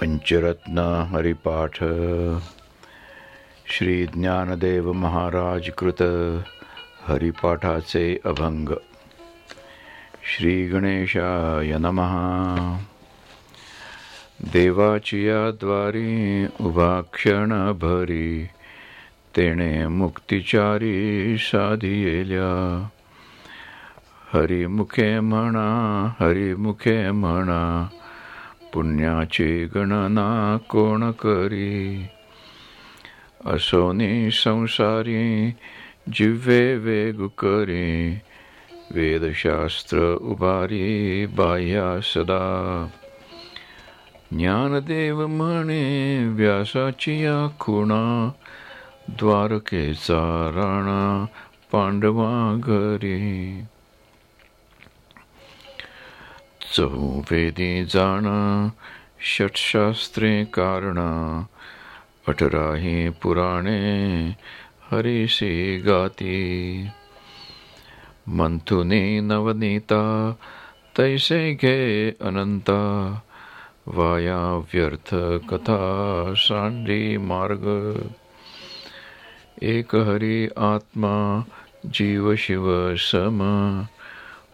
पंचरत्न हरिपाठ श्री ज्ञानदेव महाराज कृत हरिपाठाचे अभंग. श्री गणेशाय नमहा देवाची या द्वारी उभा भरी तेणे मुक्तिचारी साधियेल्या हरिमुखे म्हणा हरिमुखे म्हणा पुण्याची गणना कोण करी असोनी संसारी जिव्हे वेग करी वेदशास्त्र उभारी बाह्या सदा ज्ञानदेव म्हणे व्यासाची या खुणा द्वारकेचा राणा पांडवा घरी चौवेदी जाण षटशास्त्रे कारण। अठराही पुराणे हरिसी गाती। मंथुनी नवनीता तैसे घे अनंता वाया व्यर्थ कथा सांडी मार्ग। एक हरी आत्मा जीव शिव सम।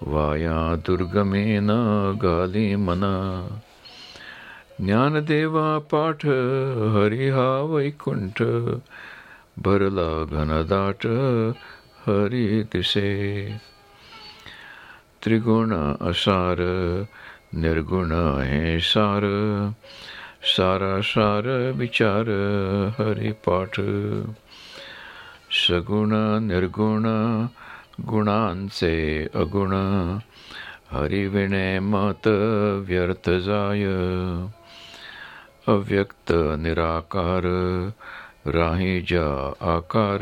वाया दुर्गमेन गाली मना। ज्ञानदेवा पाठ हरिहा वैकुंठ भरला घनदाट हरी दिसे। त्रिगुण असार निर्गुण हे सार सारा सार विचार हरिपाठ सगुण निर्गुण गुणांचे अगुण. हरिविणे मत व्यर्थ जाय. अव्यक्त निराकार राही जा आकार.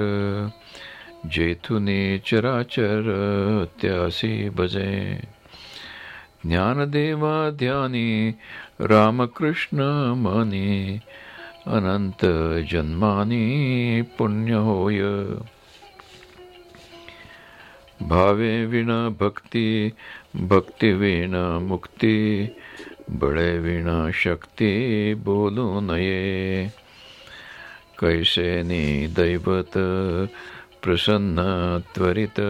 जेथुने चराचर त्यासी बजे. ज्ञानदेवा ध्यानी रामकृष्ण मनी. अनंत जन्मानी पुण्य होय. भावे विणा भक्ती भक्ती विणा मुक्ती बळे विणा शक्ती बोलू नये। कैसेनी दैवत प्रसन्न त्वरित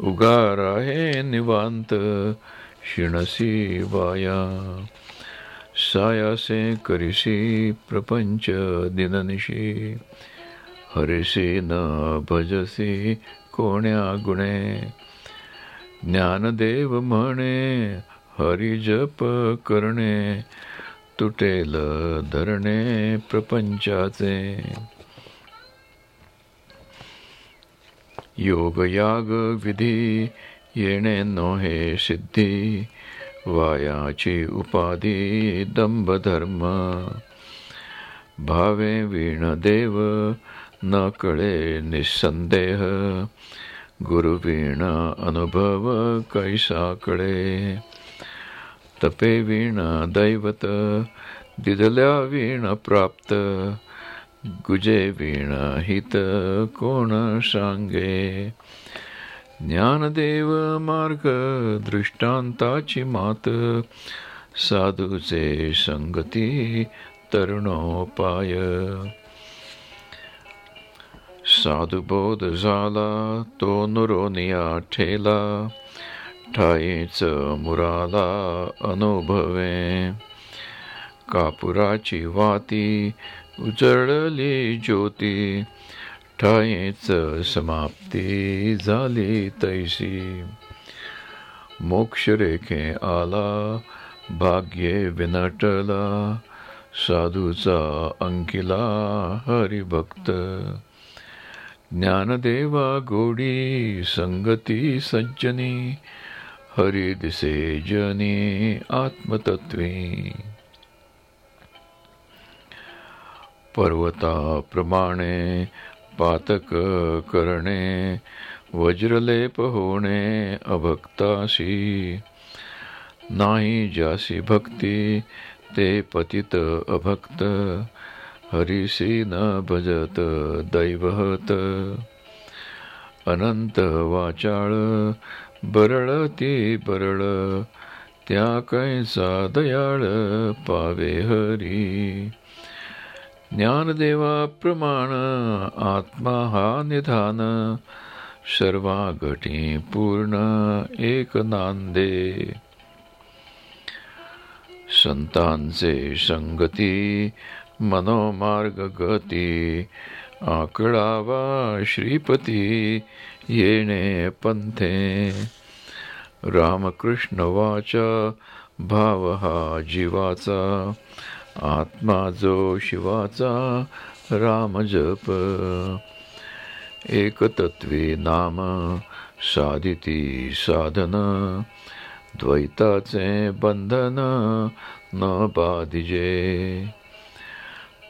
उगार आहे निवांत शिणसी वाया। सायासे करिसी प्रपंच दिननिशी हरिसी न भजसी कोण्या गुणे? ज्ञानदेव म्हणे हरिजप करणे तुटेल धरणे प्रपंचाचे. योगयाग विधी येणे नोहे सिद्धी वायाची उपाधी दंभधर्म. भावे वीण देव न कळे निसंदेह. गुरुवीण अनुभव कैसा कळे तपे वीण दैवत दिदल्या वीण प्राप्त. गुजे वीण हित कोण सांगे. ज्ञानदेव मार्ग दृष्टांताची मात. साधूचे संगती तरुणोपाय. साधुबोध झाला तो नुरोनिया ठेला. ठाईच मुराला अनुभवे. कापुराची वाती उजळली ज्योती. ठाईच समाप्ती झाली तैसी मोक्षरेखे आला भाग्ये विनटला. साधूचा अंकिला हरिभक्त. ज्ञानदेवा गोडी संगती सज्जनी हरी दिसे जनी आत्मतत्वी। पर्वताप्रमाणे पातक करणे वज्रलेप होणे अभक्ताशी। नाही जासी भक्ती ते पतित अभक्त। हरिषी न भजत दैवहत अनंत वाचाळ बरळ ती बरळ त्या कैसा दयाळ पावे हरी. ज्ञानदेवा प्रमाण आत्मा हा निधान सर्वा पूर्ण एक नांदे. संतांचे संगती मनोमार्ग गती आकडावा श्रीपती येणे पंथे रामकृष्ण वाचा भाव हा जीवाचा आत्मा जो शिवाचा राम जप एकतत्वे नाम साधिती साधन द्वैताचे बंधन न बाधिजे।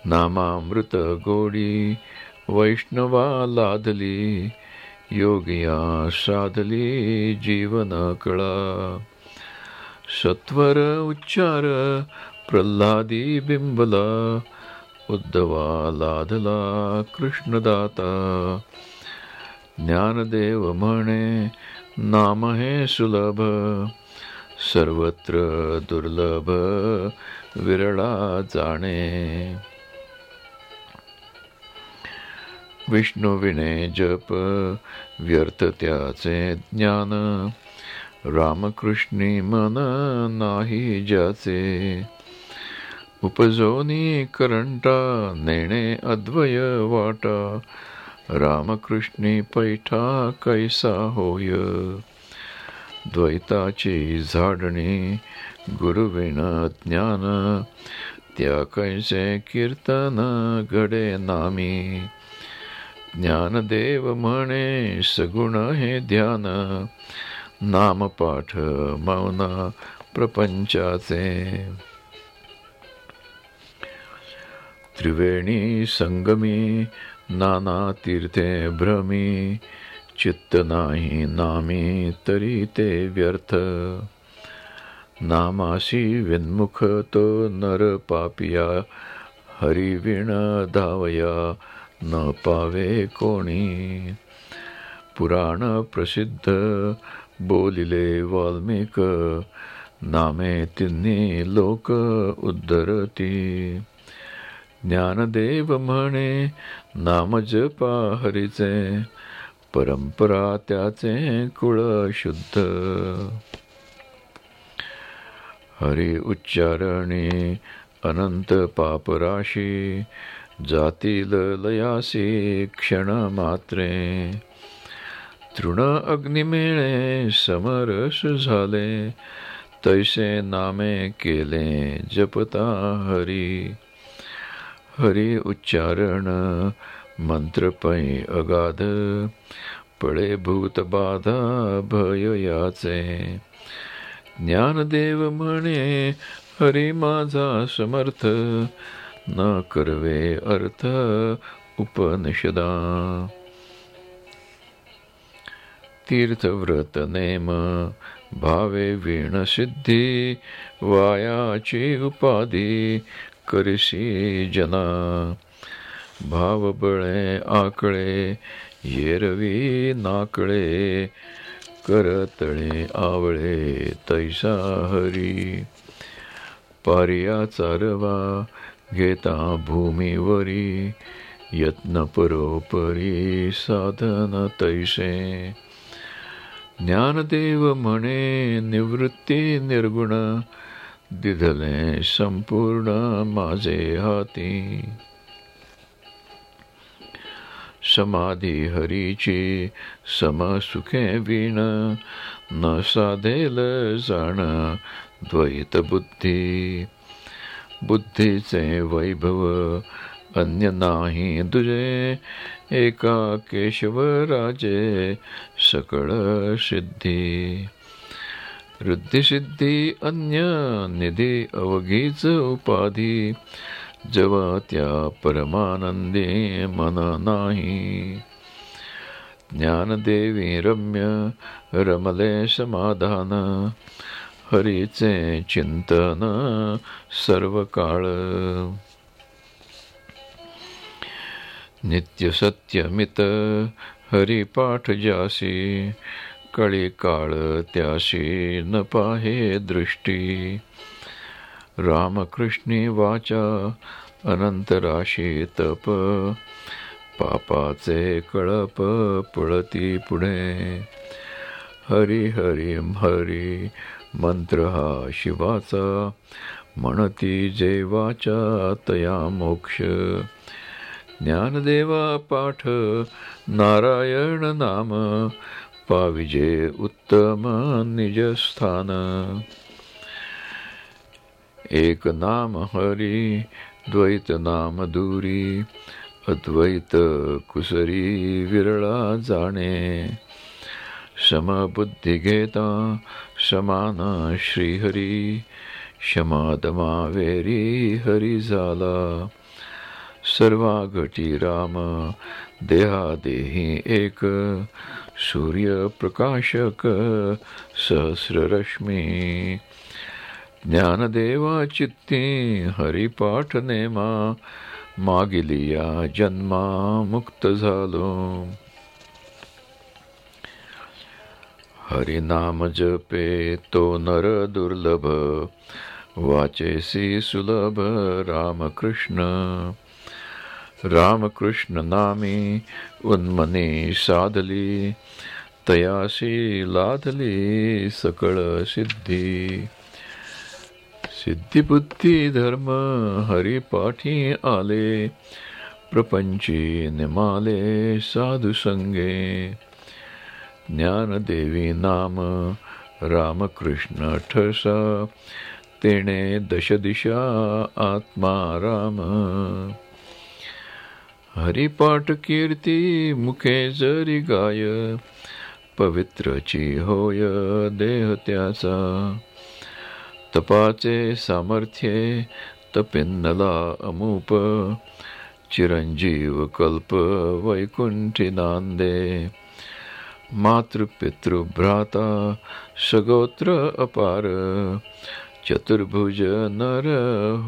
नामामृत गोडी वैष्णवा लादली योगिया साधली जीवन कळा सत्वर उच्चार प्रल्हादी बिंबला उद्धवा लाधला कृष्णदाता। ज्ञानदेव म्हणे नाम हे सुलभ सर्वत्र दुर्लभ विरळा जाणे। विष्णुविणे जप व्यर्थ त्याचे ज्ञान. रामकृष्णी मन नाही ज्याचे. उपजोनी करंटा नेणे अद्वय वाटा. रामकृष्णी पैठा कैसा होय? द्वैताची झाडणी गुरुविण ज्ञान. त्या कैसे कीर्तन घडे नामी? ज्ञानदेव म्हणे सगुण हे ध्यान. नामपाठ मौना प्रपंचाचे. त्रिवेणी संगमी नाना तीर्थे भ्रमी चित्त नाही नामी तरी ते व्यर्थ. नामाशी विन्मुख तो नर पापिया हरिविण धावया न पावे कोणी. पुराण प्रसिद्ध बोलिले वाल्मिक नामे तिन्ही लोक उद्धरती. ज्ञानदेव म्हणे नाम जपा हरीचे परंपरा त्याचे कुळ शुद्ध. हरी उच्चारणे अनंत पापराशी जातील लयासी क्षण मात्रे। तृण अग्निमेळे समरस झाले। तैसे नामे केले जपता हरी। हरी उच्चारण मंत्र पै अगाध। पळे भूत बाधा भय याचे। ज्ञानदेव म्हणे हरी माझा समर्थ न कर्वे अर्थ उपनिषदा. तीर्थव्रत नेम भावे वीण सिद्धी वायाची उपाधी करिसी जना. भावबळे आकळे येरवी नाकळे करतळे आवळे तैसा हरी. पारिया चारवा घेता भूमीवरी यत्न परोपरी साधन तैसे. ज्ञानदेव म्हणे निवृत्ती निर्गुण दिधले संपूर्ण माझे हाती. समाधी हरीची समसुखे वीण न साधेल जाण द्वैत बुद्धी. बुद्धीचे वैभव अन्य नाही दुजे एका केशव राजे सकळ सिद्धी. सिद्धी अन्य निधी अवघीच उपाधी जवा त्या परमानंदी मन नाही. ज्ञानदेवी रम्य रमले समाधान हरीचे चिंतन सर्व काळ नित्य हरी हरिपाठ जासी कळी काळ त्याशी न पाहे दृष्टी। रामकृष्णी वाचा अनंत राशी तप पापाचे कळप पळती पुढे। हरी हरी हरी मंत्र हा शिवाचा म्हणती जेवाचा तया मोक्ष. ज्ञानदेवा पाठ नारायण नाम पाविजे उत्तम निजस्थान. एक नाम हरी द्वैत नाम दूरी अद्वैत कुसरी विरळा जाणे. समबुद्धी घेता शमाना श्रीहरी शमादमा वेरी हरी झाला सर्वा राम देहादेही एक सूर्य प्रकाशक सहस्ररश्मी। ज्ञानदेवा चित्ती हरिपाठ नेमा मागिलिया जन्मा मुक्त झालो। हरिनाम जपे तो नर दुर्लभ वाचेसी सुलभ रामकृष्ण। रामकृष्ण नामी उन्मनी साधली तयाशी लाधली सकळ सिद्धी। सिद्धिबुद्धी धर्म हरिपाठी आले प्रपंची निमाले साधू संगे। ज्ञानदेवी नाम रामकृष्ण ठसा तेणे दशदिशा आत्मा राम। हरिपाठ कीर्ती मुखे जरी गाय पवित्रची होय देह त्याचा। तपाचे सामर्थ्ये तपिन्नला अमूप चिरंजीव कल्प वैकुंठी नांदे। मातृपितृभ्राता सगोत्र अपार चतुर्भुज नर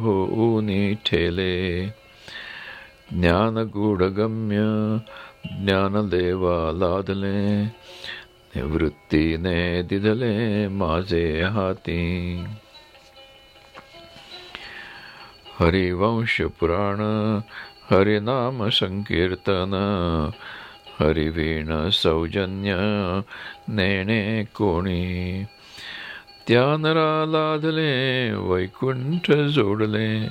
होऊनी ठेले। ज्ञानगूढगम्य ज्ञानदेवा लादले निवृत्तीने दिदले माझे हाती। हरिवंश पुराण हरिनाम संकीर्तन हरिवीण सौजन्य नेणे कोणी. त्या नरा लादले वैकुंठ जोडले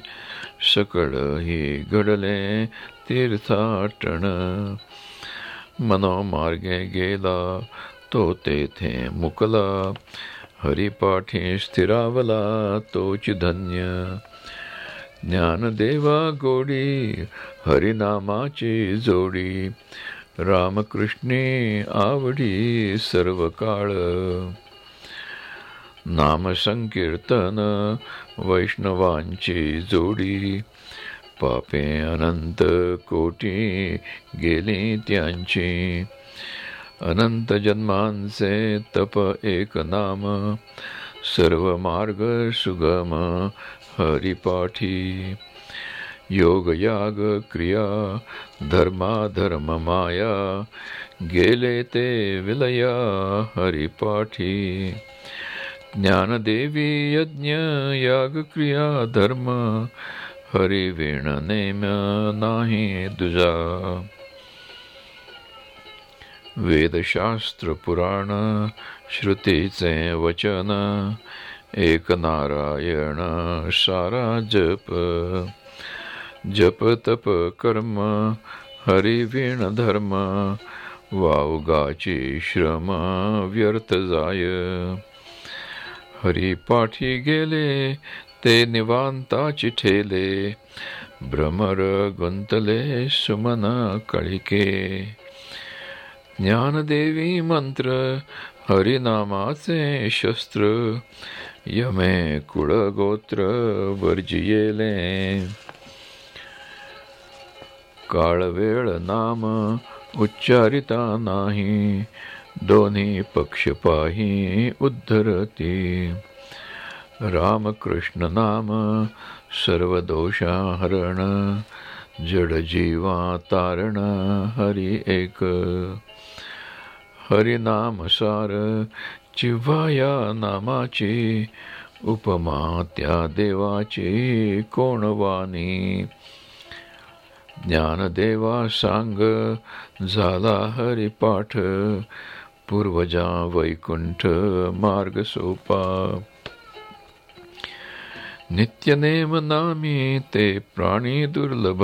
सकळ ही घडले तीर्थाटण मनोमार्गे गेला तो तेथे मुकला. हरिपाठी स्थिरावला तोच धन्य. ज्ञानदेवा गोडी हरिनामाची जोडी. रामकृष्णी आवडी सर्व काळ नामसंकीर्तन वैष्णवांची जोडी. पापे अनंत कोटी गेली त्यांची. अनंत जन्मांचे तप एक नाम. सर्व मार्ग सुगम हरिपाठी. योग याग क्रिया धर्मा धर्म माया गेले ते विलया हरिपाठी. ज्ञानदेवी यज्ञ याग क्रिया धर्म हरिवीण नेम नाही दुजा. वेदशास्त्र पुराण श्रुतीचे वचन एक नारायण सारा जप. जप तप कर्म हरिवीण धर्म वावगाचे श्रम व्यर्थ जाय. हरिपाठी गेले ते निवांताची ठेले भ्रमर गुंतले सुमन कळिके. ज्ञानदेवी मंत्र हरिनामाचे शस्त्र यमे कुळगोत्र वर्जियेले. काळवेळ नाम उच्चारिता नाही. दोन्ही पक्षपाही उद्धरती. रामकृष्ण नाम सर्व दोषाहरण जड जीवा तारण हरी एक. हरिनाम सार चिव्हाया नामाची. उपमा त्या देवाची कोण वाणी. ज्ञानदेवा सांग झाला हरिपाठ पूर्वजा वैकुंठ मार्ग सोपा. नित्यनेम नामी ते प्राणी दुर्लभ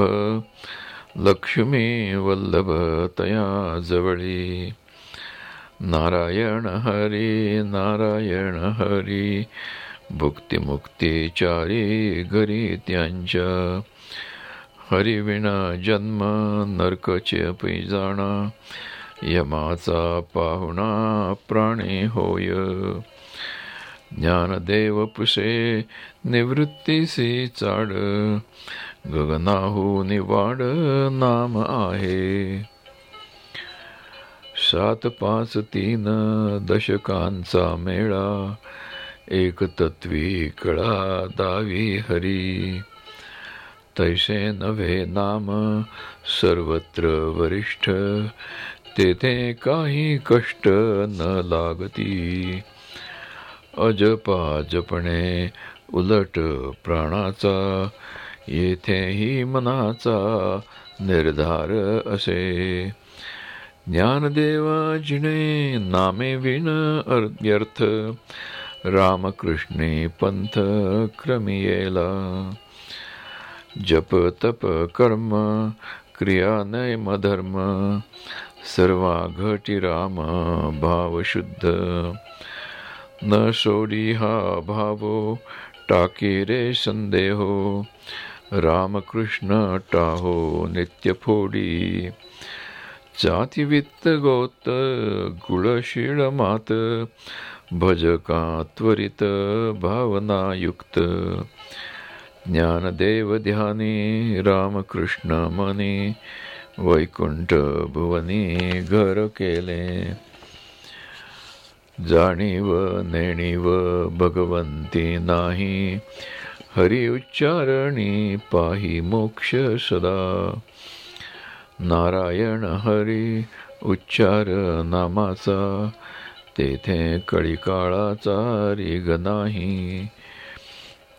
लक्ष्मी वल्लभ तया जवळी. नारायण हरी नारायण हरी भुक्तिमुक्तीचारी घरी त्यांच्या. हरिविना जन्म नरकचे पैजाणा यमाचा पाहुणा प्राणी होय. ज्ञानदेव पुसे निवृत्तीसी चाड गगनाहू निवाड नाम आहे. सात पाच तीन दशकांचा मेळा एक तत्वी कळा दावी हरी. तैसे नव्हे नाम सर्वत्र वरिष्ठ तेथे काही कष्ट न लागती. अजपा जपणे उलट प्राणाचा येथेही मनाचा निर्धार असे. ज्ञानदेवा जिणे नामे विण अर्थ रामकृष्णे पंथ क्रमियेला. जप तप कर्म क्रिया नयम धर्म सर्वा घटी राम भाव शुद्ध न सोडी हा भावो टाके रे संदेहो। रामकृष्ण टाहो नित्य फोडी। जाती वित्त गोत गुळशीळ मात भजका त्वरित भावनायुक्त। ज्ञानदेव ध्यानी रामकृष्ण मने वैकुंठ भुवनी घर केले जाणीव नेणीव भगवंती नाही। हरी उच्चारणी पाही मोक्ष सदा। नारायण हरी उच्चार नामाचा। तेथे कळीकाळाचा रिग नाही।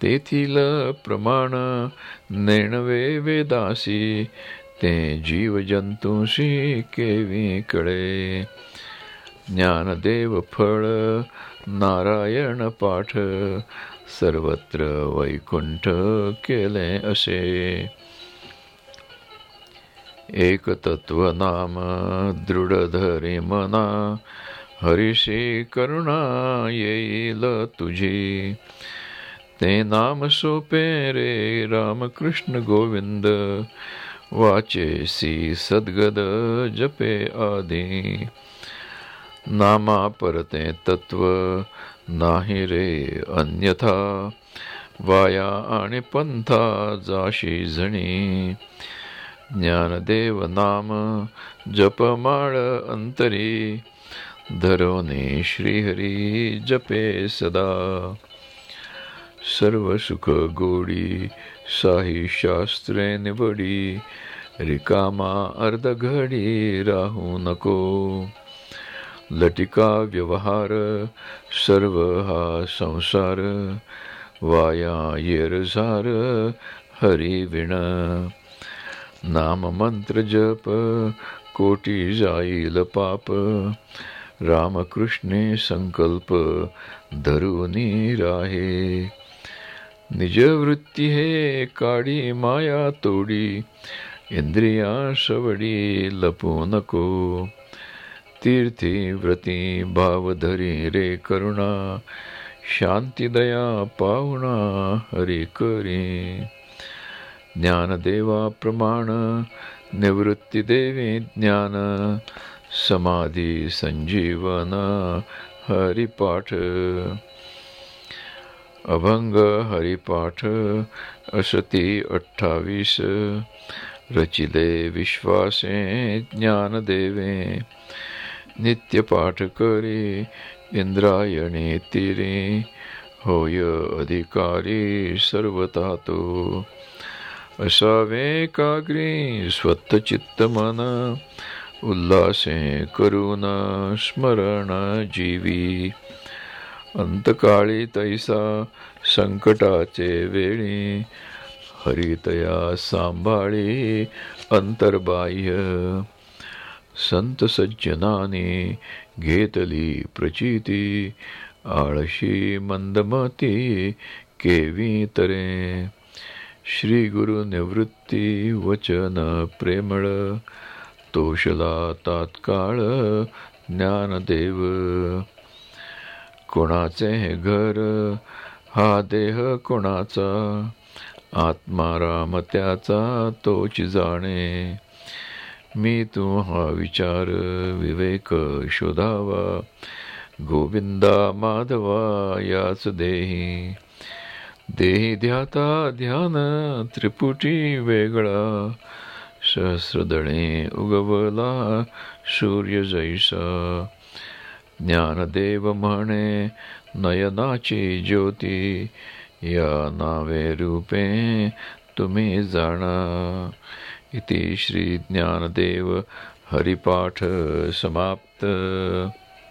तेथील प्रमाण नेणवे वेदासी ते जीवजंतूशी केवी कळे ज्ञानदेव फळ नारायण पाठ सर्वत्र वैकुंठ केले असे. एक तत्व नाम दृढ धरी मना हरिषी करुणा येईल तुझी. ते नाम सोपे रे रामकृष्ण गोविंद. वाचेसी सद्गद जपे आधी नामा परते तत्व नाही रे अन्यथा. वाया आणि पंथा जाशी झणी ज्ञानदेव नाम जपमाळ अंतरी. धरोने श्रीहरी जपे सदा. सर्व सुख गोडी साही शास्त्रे निवडी रिकामा अर्धघडी राहू नको. लटिका व्यवहार सर्व हा संसार वाया येरझार हरी विण. नाम मंत्र जप कोटी जाईल पाप. रामकृष्णे संकल्प धरुनी राहे. निजवृत्ती हे काडी माया तोडी इंद्रिया सवडी लपू नको तीर्थी व्रती भावधरी रे करुणा शांती दया पाहुणा हरी करी ज्ञानदेवा प्रमाण निवृत्ती देवी ज्ञान समाधी संजीवन हरिपाठ अभंग हरिपाठ असती अठ्ठावीस. रचिले विश्वासे ज्ञानदेवे. नित्यपाठ करी इंद्रायणी तिरी. होय अधिकारी सर्वता तो असावे काग्री स्वतचित्त मन. उल्लासे करुणा स्मरण जीवी अंतकाळी तैसा संकटाचे वेळी हरितया सांभाळी अंतर्बाह्य. संत सज्जनाने घेतली प्रचिती आळशी मंदमती केवी तरे. श्री गुरु निवृत्ती वचन प्रेमळ तोषला तात्काळ ज्ञानदेव. कोणाचे घर? हा देह कोणाचा? आत्माराम त्याचा तोच जाणे. मी तुम्हा विचार विवेक शोधावा. गोविंदा माधवा याच देही. देही ध्याता ध्यान त्रिपुटी वेगळा. सहस्रदणे उगवला सूर्य जैसा. ज्ञानदेव म्हणे नयनाची ज्योती या नावे रूपे तुम्ही जाणा. इति श्री ज्ञानदेव हरिपाठ समाप्त.